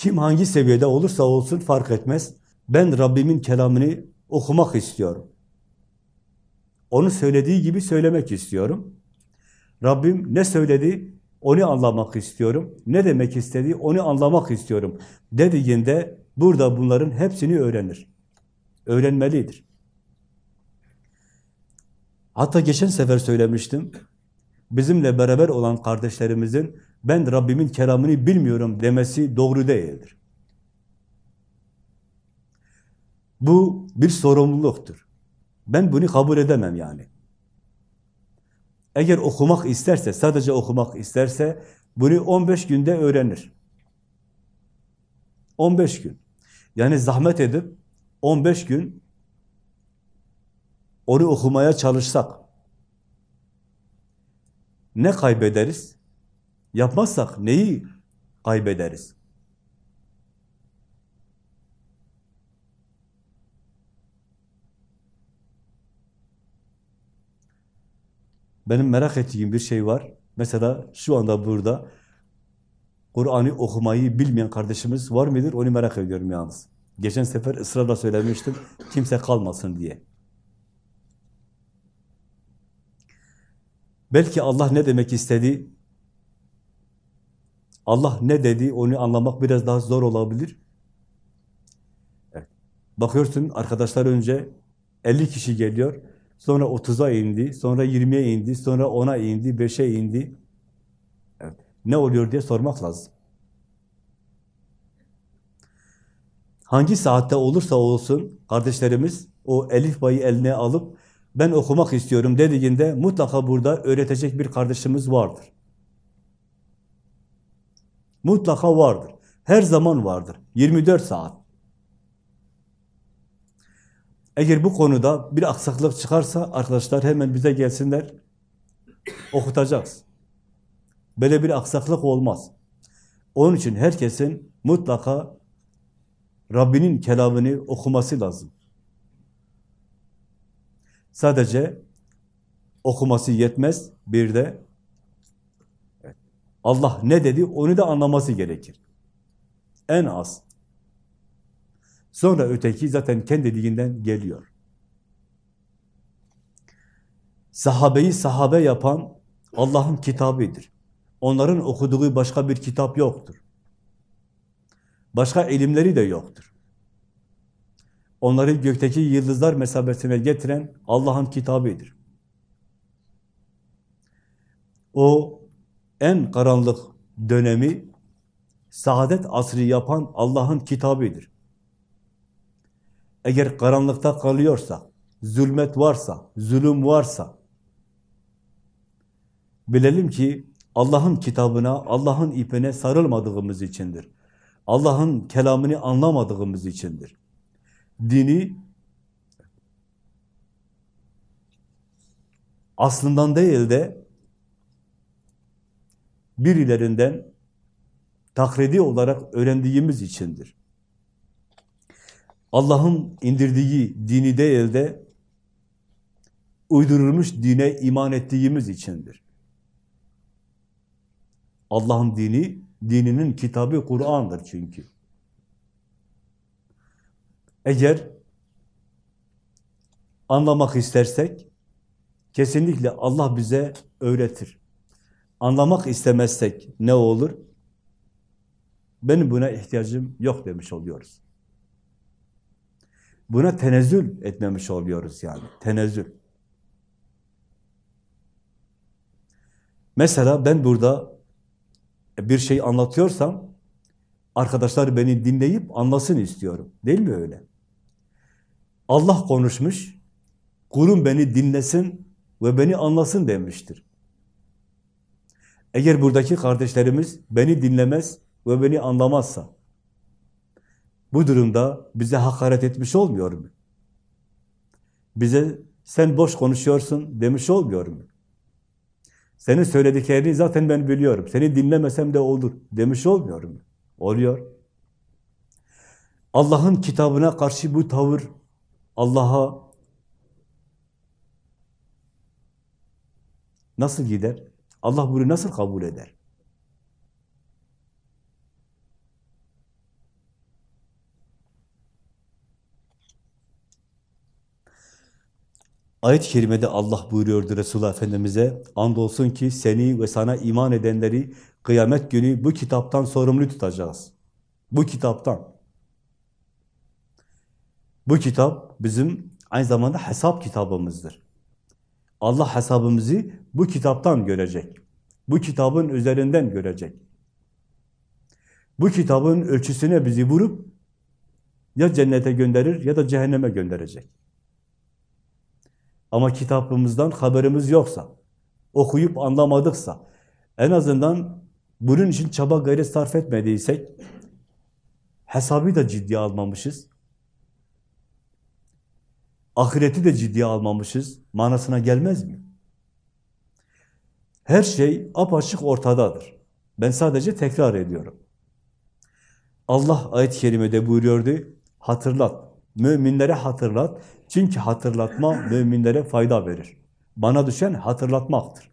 Kim hangi seviyede olursa olsun fark etmez. Ben Rabbimin kelamını okumak istiyorum. Onu söylediği gibi söylemek istiyorum. Rabbim ne söyledi onu anlamak istiyorum. Ne demek istedi onu anlamak istiyorum. Dediğinde burada bunların hepsini öğrenir. Öğrenmelidir. Hatta geçen sefer söylemiştim. Bizimle beraber olan kardeşlerimizin ben Rabbimin kelamını bilmiyorum demesi doğru değildir. Bu bir sorumluluktur. Ben bunu kabul edemem yani. Eğer okumak isterse, sadece okumak isterse bunu 15 günde öğrenir. 15 gün. Yani zahmet edip 15 gün onu okumaya çalışsak ne kaybederiz? Yapmazsak neyi kaybederiz? Benim merak ettiğim bir şey var. Mesela şu anda burada Kur'an'ı okumayı bilmeyen kardeşimiz var mıdır? Onu merak ediyorum yalnız. Geçen sefer ısrarla söylemiştim. Kimse kalmasın diye. Belki Allah ne demek istedi? Allah ne dedi? Onu anlamak biraz daha zor olabilir. Bakıyorsun arkadaşlar önce 50 kişi geliyor. Sonra 30'a indi, sonra 20'ye indi, sonra 10'a indi, 5'e indi. Evet. Ne oluyor diye sormak lazım. Hangi saatte olursa olsun kardeşlerimiz o elif bayı eline alıp ben okumak istiyorum dediğinde mutlaka burada öğretecek bir kardeşimiz vardır. Mutlaka vardır. Her zaman vardır. 24 saat. Eğer bu konuda bir aksaklık çıkarsa arkadaşlar hemen bize gelsinler. Okutacağız. Böyle bir aksaklık olmaz. Onun için herkesin mutlaka Rabbinin kelamını okuması lazım. Sadece okuması yetmez. Bir de Allah ne dedi onu da anlaması gerekir. En az. Sonra öteki zaten kendiliğinden geliyor. Sahabeyi sahabe yapan Allah'ın kitabıdır. Onların okuduğu başka bir kitap yoktur. Başka ilimleri de yoktur. Onları gökteki yıldızlar mesabesine getiren Allah'ın kitabıdır. O en karanlık dönemi saadet asrı yapan Allah'ın kitabıdır. Eğer karanlıkta kalıyorsa, zulmet varsa, zulüm varsa, bilelim ki Allah'ın kitabına, Allah'ın ipine sarılmadığımız içindir. Allah'ın kelamını anlamadığımız içindir. Dini aslından değil de birilerinden takridi olarak öğrendiğimiz içindir. Allah'ın indirdiği dini değil de uydurulmuş dine iman ettiğimiz içindir. Allah'ın dini, dininin kitabı Kur'an'dır çünkü. Eğer anlamak istersek, kesinlikle Allah bize öğretir. Anlamak istemezsek ne olur? Benim buna ihtiyacım yok demiş oluyoruz. Buna tenezzül etmemiş oluyoruz yani. Tenezzül. Mesela ben burada bir şey anlatıyorsam arkadaşlar beni dinleyip anlasın istiyorum. Değil mi öyle? Allah konuşmuş, kulum beni dinlesin ve beni anlasın demiştir. Eğer buradaki kardeşlerimiz beni dinlemez ve beni anlamazsa, bu durumda bize hakaret etmiş olmuyor mu? Bize sen boş konuşuyorsun demiş olmuyor mu? Senin söylediklerini zaten ben biliyorum. Seni dinlemesem de olur demiş olmuyor mu? Oluyor. Allah'ın kitabına karşı bu tavır Allah'a Nasıl gider? Allah bunu nasıl kabul eder? Ayet-i kerimede Allah buyuruyordu Resulullah Efendimiz'e, andolsun ki seni ve sana iman edenleri kıyamet günü bu kitaptan sorumlu tutacağız. Bu kitaptan. Bu kitap bizim aynı zamanda hesap kitabımızdır. Allah hesabımızı bu kitaptan görecek. Bu kitabın üzerinden görecek. Bu kitabın ölçüsüne bizi vurup ya cennete gönderir ya da cehenneme gönderecek. Ama kitabımızdan haberimiz yoksa, okuyup anlamadıksa, en azından bunun için çaba gayret sarf etmediysek, hesabı da ciddiye almamışız, ahireti de ciddiye almamışız, manasına gelmez mi? Her şey apaçık ortadadır. Ben sadece tekrar ediyorum. Allah ayet-i kerimede buyuruyordu, hatırlat, müminlere hatırlat, çünkü hatırlatma müminlere fayda verir. Bana düşen hatırlatmaktır.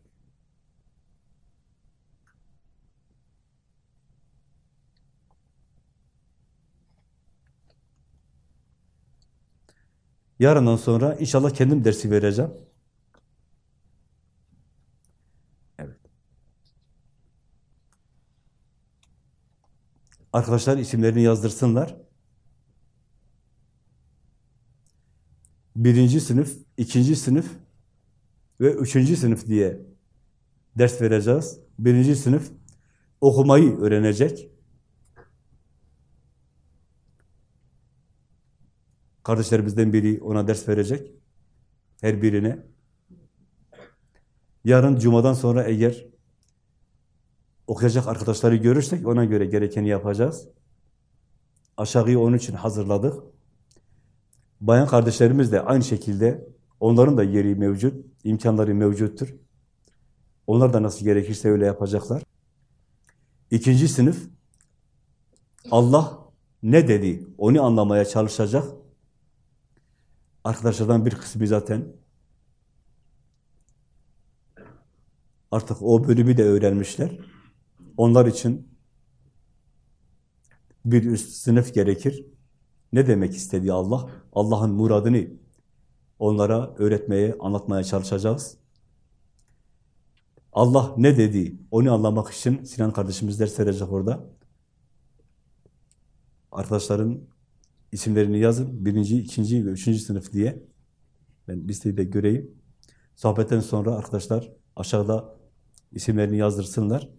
Yarından sonra inşallah kendim dersi vereceğim. Evet. Arkadaşlar isimlerini yazdırsınlar. birinci sınıf, ikinci sınıf ve üçüncü sınıf diye ders vereceğiz. Birinci sınıf okumayı öğrenecek. Kardeşlerimizden biri ona ders verecek. Her birine. Yarın cumadan sonra eğer okuyacak arkadaşları görürsek ona göre gerekeni yapacağız. Aşağıyı onun için hazırladık. Bayan kardeşlerimiz de aynı şekilde onların da yeri mevcut, imkanları mevcuttur. Onlar da nasıl gerekirse öyle yapacaklar. İkinci sınıf Allah ne dedi onu anlamaya çalışacak. Arkadaşlardan bir kısmı zaten artık o bölümü de öğrenmişler. Onlar için bir üst sınıf gerekir. Ne demek istediği Allah? Allah'ın muradını onlara öğretmeye, anlatmaya çalışacağız. Allah ne dedi? Onu anlamak için Sinan kardeşimiz ders verecek orada. Arkadaşların isimlerini yazın. Birinci, ikinci ve üçüncü sınıf diye. Ben listeyi de göreyim. Sohbetten sonra arkadaşlar aşağıda isimlerini yazdırsınlar.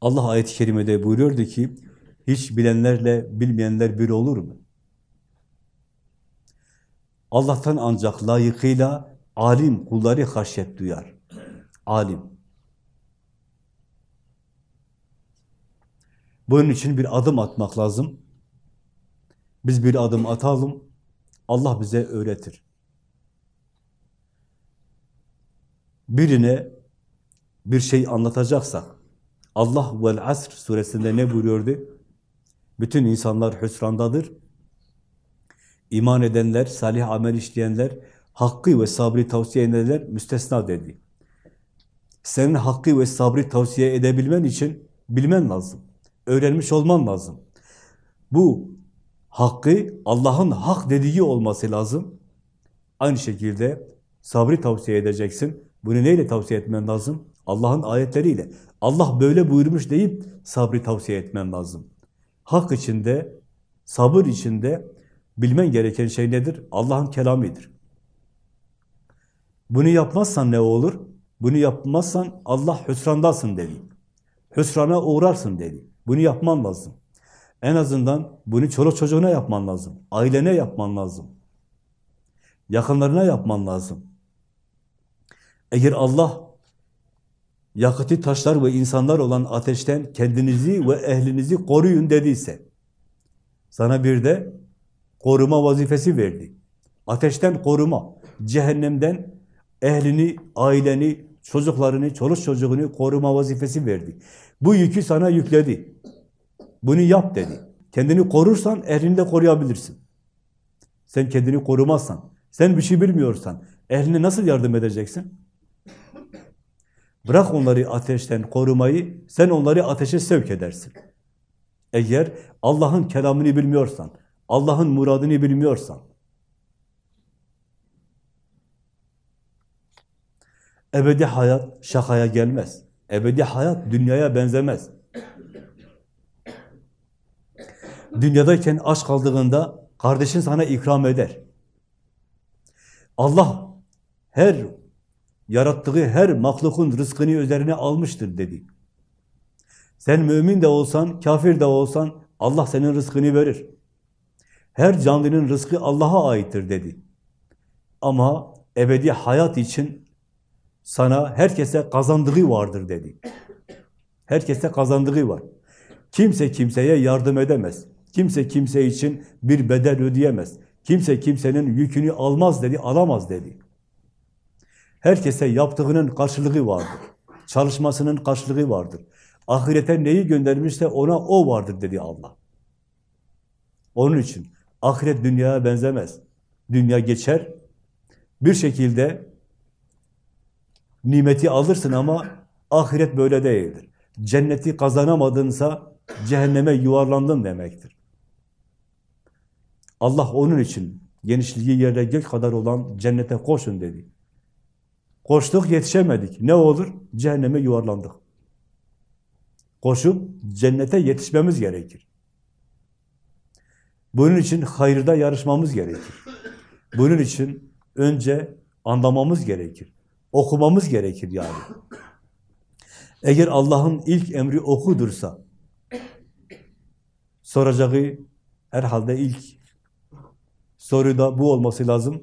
Allah ayet-i kerimede buyuruyordu ki hiç bilenlerle bilmeyenler bir olur mu? Allah'tan ancak layıkıyla alim kulları haşyet duyar. Alim. Bunun için bir adım atmak lazım. Biz bir adım atalım. Allah bize öğretir. Birine bir şey anlatacaksak, Allah vel asr suresinde ne buyuruyordu? Bütün insanlar hüsrandadır. İman edenler, salih amel işleyenler, hakkı ve sabrı tavsiye edenler müstesna dedi. Senin hakkı ve sabrı tavsiye edebilmen için bilmen lazım. Öğrenmiş olman lazım. Bu hakkı Allah'ın hak dediği olması lazım. Aynı şekilde sabrı tavsiye edeceksin. Bunu neyle tavsiye etmen lazım? Allah'ın ayetleriyle. Allah böyle buyurmuş deyip sabrı tavsiye etmen lazım hak içinde, sabır içinde bilmen gereken şey nedir? Allah'ın kelamidir. Bunu yapmazsan ne olur? Bunu yapmazsan Allah hüsrandasın dedi. Hüsrana uğrarsın dedi. Bunu yapman lazım. En azından bunu çoluk çocuğuna yapman lazım. Ailene yapman lazım. Yakınlarına yapman lazım. Eğer Allah yakıtı taşlar ve insanlar olan ateşten kendinizi ve ehlinizi koruyun dediyse, sana bir de koruma vazifesi verdi. Ateşten koruma, cehennemden ehlini, aileni, çocuklarını, çoluk çocuğunu koruma vazifesi verdi. Bu yükü sana yükledi. Bunu yap dedi. Kendini korursan ehlini de koruyabilirsin. Sen kendini korumazsan, Sen bir şey bilmiyorsan ehline nasıl yardım edeceksin? Bırak onları ateşten korumayı, sen onları ateşe sevk edersin. Eğer Allah'ın kelamını bilmiyorsan, Allah'ın muradını bilmiyorsan, ebedi hayat şakaya gelmez. Ebedi hayat dünyaya benzemez. Dünyadayken aç kaldığında kardeşin sana ikram eder. Allah her yarattığı her mahlukun rızkını üzerine almıştır dedi. Sen mümin de olsan, kafir de olsan Allah senin rızkını verir. Her canlının rızkı Allah'a aittir dedi. Ama ebedi hayat için sana herkese kazandığı vardır dedi. Herkese kazandığı var. Kimse kimseye yardım edemez. Kimse kimse için bir bedel ödeyemez. Kimse kimsenin yükünü almaz dedi, alamaz dedi. Herkese yaptığının karşılığı vardır. Çalışmasının karşılığı vardır. Ahirete neyi göndermişse ona o vardır dedi Allah. Onun için ahiret dünyaya benzemez. Dünya geçer. Bir şekilde nimeti alırsın ama ahiret böyle değildir. Cenneti kazanamadınsa cehenneme yuvarlandın demektir. Allah onun için genişliği yere gök kadar olan cennete koşun dedi. Koştuk yetişemedik. Ne olur? Cehenneme yuvarlandık. Koşup cennete yetişmemiz gerekir. Bunun için hayırda yarışmamız gerekir. Bunun için önce anlamamız gerekir. Okumamız gerekir yani. Eğer Allah'ın ilk emri okudursa, soracağı herhalde ilk soru da bu olması lazım.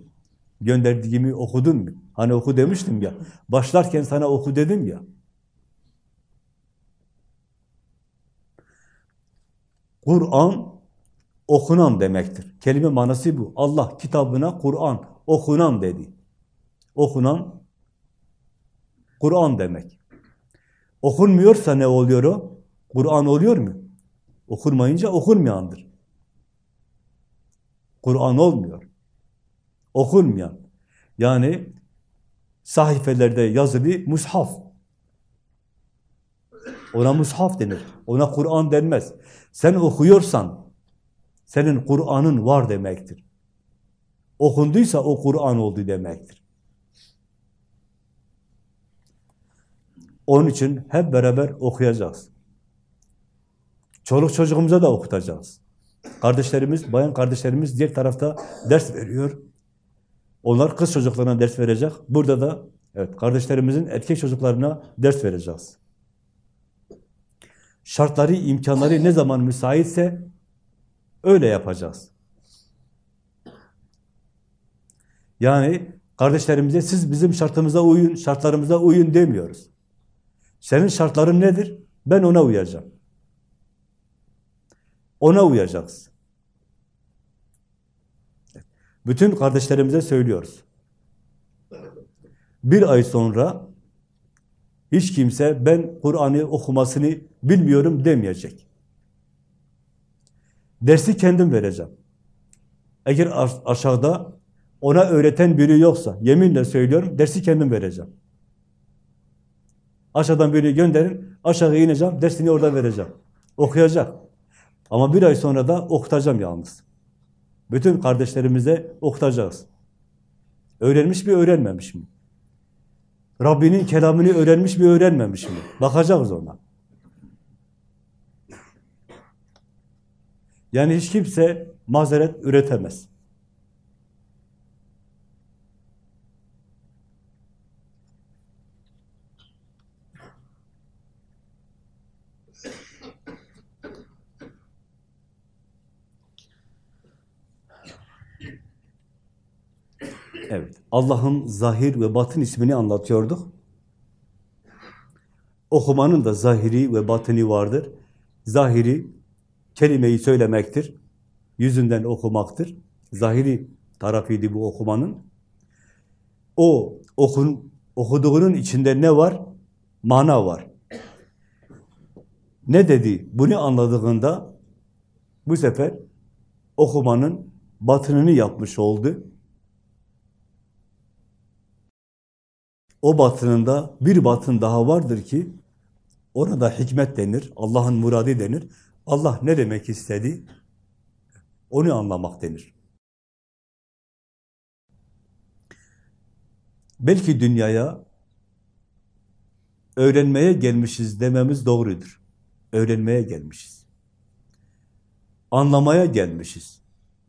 Gönderdiğimi okudun mu? Hani oku demiştim ya. Başlarken sana oku dedim ya. Kur'an okunan demektir. Kelime manası bu. Allah kitabına Kur'an okunan dedi. Okunan Kur'an demek. Okunmuyorsa ne oluyor o? Kur'an oluyor mu? Okunmayınca okunmayandır. Kur'an olmuyor. Okunmayan. Yani sahifelerde yazılı mushaf. Ona mushaf denir. Ona Kur'an denmez. Sen okuyorsan senin Kur'an'ın var demektir. Okunduysa o Kur'an oldu demektir. Onun için hep beraber okuyacağız. Çoluk çocuğumuza da okutacağız. Kardeşlerimiz, bayan kardeşlerimiz diğer tarafta ders veriyor. Onlar kız çocuklarına ders verecek. Burada da evet kardeşlerimizin erkek çocuklarına ders vereceğiz. Şartları, imkanları ne zaman müsaitse öyle yapacağız. Yani kardeşlerimize siz bizim şartımıza uyun, şartlarımıza uyun demiyoruz. Senin şartların nedir? Ben ona uyacağım. Ona uyacaksın. Bütün kardeşlerimize söylüyoruz. Bir ay sonra hiç kimse ben Kur'an'ı okumasını bilmiyorum demeyecek. Dersi kendim vereceğim. Eğer aşağıda ona öğreten biri yoksa, yeminle söylüyorum, dersi kendim vereceğim. Aşağıdan biri gönderin, aşağıya ineceğim, dersini orada vereceğim. Okuyacak. Ama bir ay sonra da okutacağım yalnız. Bütün kardeşlerimize okutacağız. Öğrenmiş mi, öğrenmemiş mi? Rabbinin kelamını öğrenmiş mi, öğrenmemiş mi? Bakacağız ona. Yani hiç kimse mazeret üretemez. Evet, Allah'ın zahir ve batın ismini anlatıyorduk. Okumanın da zahiri ve batını vardır. Zahiri, kelimeyi söylemektir. Yüzünden okumaktır. Zahiri tarafıydı bu okumanın. O okun, okuduğunun içinde ne var? Mana var. Ne dedi? Bunu anladığında bu sefer okumanın batınını yapmış oldu. O batınında bir batın daha vardır ki orada hikmet denir, Allah'ın muradı denir. Allah ne demek istedi? Onu anlamak denir. Belki dünyaya öğrenmeye gelmişiz dememiz doğrudur. Öğrenmeye gelmişiz. Anlamaya gelmişiz.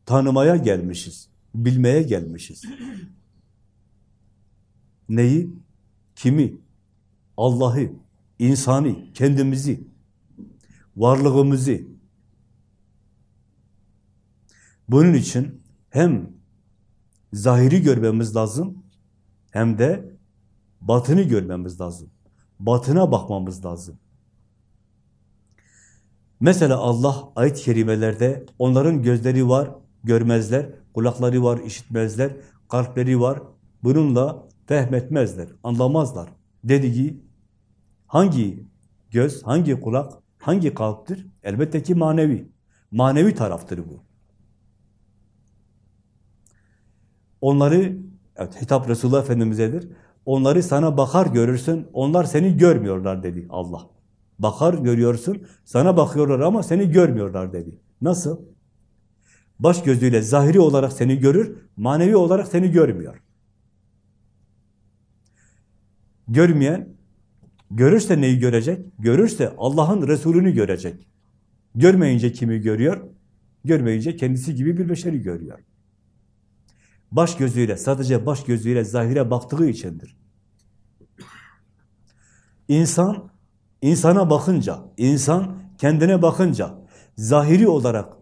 Tanımaya gelmişiz. Bilmeye gelmişiz. Neyi? Kimi? Allah'ı, insanı, kendimizi, varlığımızı. Bunun için hem zahiri görmemiz lazım, hem de batını görmemiz lazım. Batına bakmamız lazım. Mesela Allah ayet-i kerimelerde onların gözleri var, görmezler, kulakları var, işitmezler, kalpleri var, bununla fehmetmezler, anlamazlar dediği hangi göz, hangi kulak, hangi kalptir? Elbette ki manevi. Manevi taraftır bu. Onları, evet hitap Resulullah Efendimiz'edir. Onları sana bakar görürsün, onlar seni görmüyorlar dedi Allah. Bakar görüyorsun, sana bakıyorlar ama seni görmüyorlar dedi. Nasıl? Baş gözüyle zahiri olarak seni görür, manevi olarak seni görmüyor. Görmeyen, görürse neyi görecek? Görürse Allah'ın Resulünü görecek. Görmeyince kimi görüyor? Görmeyince kendisi gibi bir beşeri görüyor. Baş gözüyle, sadece baş gözüyle zahire baktığı içindir. İnsan, insana bakınca, insan kendine bakınca, zahiri olarak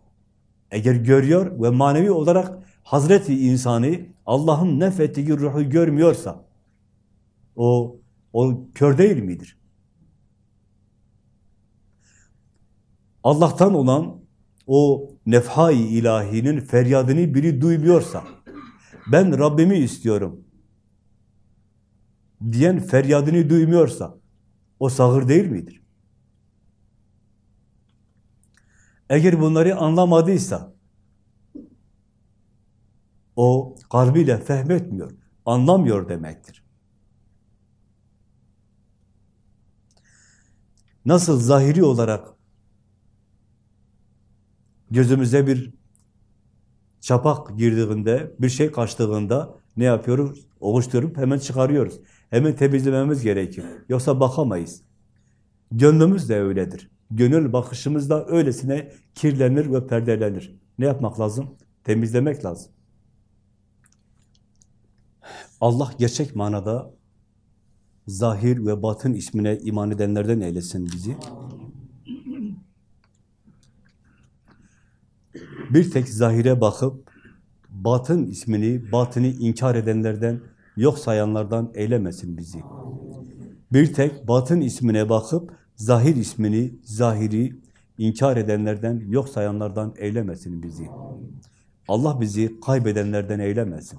eğer görüyor ve manevi olarak Hazreti insanı, Allah'ın nefettiği ruhu görmüyorsa, o, o kör değil midir? Allah'tan olan o nefhai ilahinin feryadını biri duymuyorsa, ben Rabbimi istiyorum diyen feryadını duymuyorsa, o sağır değil midir? Eğer bunları anlamadıysa, o kalbiyle fehmetmiyor, anlamıyor demektir. Nasıl zahiri olarak gözümüze bir çapak girdiğinde, bir şey kaçtığında ne yapıyoruz? Oluşturup hemen çıkarıyoruz. Hemen temizlememiz gerekir. Yoksa bakamayız. Gönlümüz de öyledir. Gönül bakışımız da öylesine kirlenir ve perdelenir. Ne yapmak lazım? Temizlemek lazım. Allah gerçek manada zahir ve batın ismine iman edenlerden eylesin bizi. Bir tek zahire bakıp batın ismini, batını inkar edenlerden, yok sayanlardan eylemesin bizi. Bir tek batın ismine bakıp zahir ismini, zahiri inkar edenlerden, yok sayanlardan eylemesin bizi. Allah bizi kaybedenlerden eylemesin.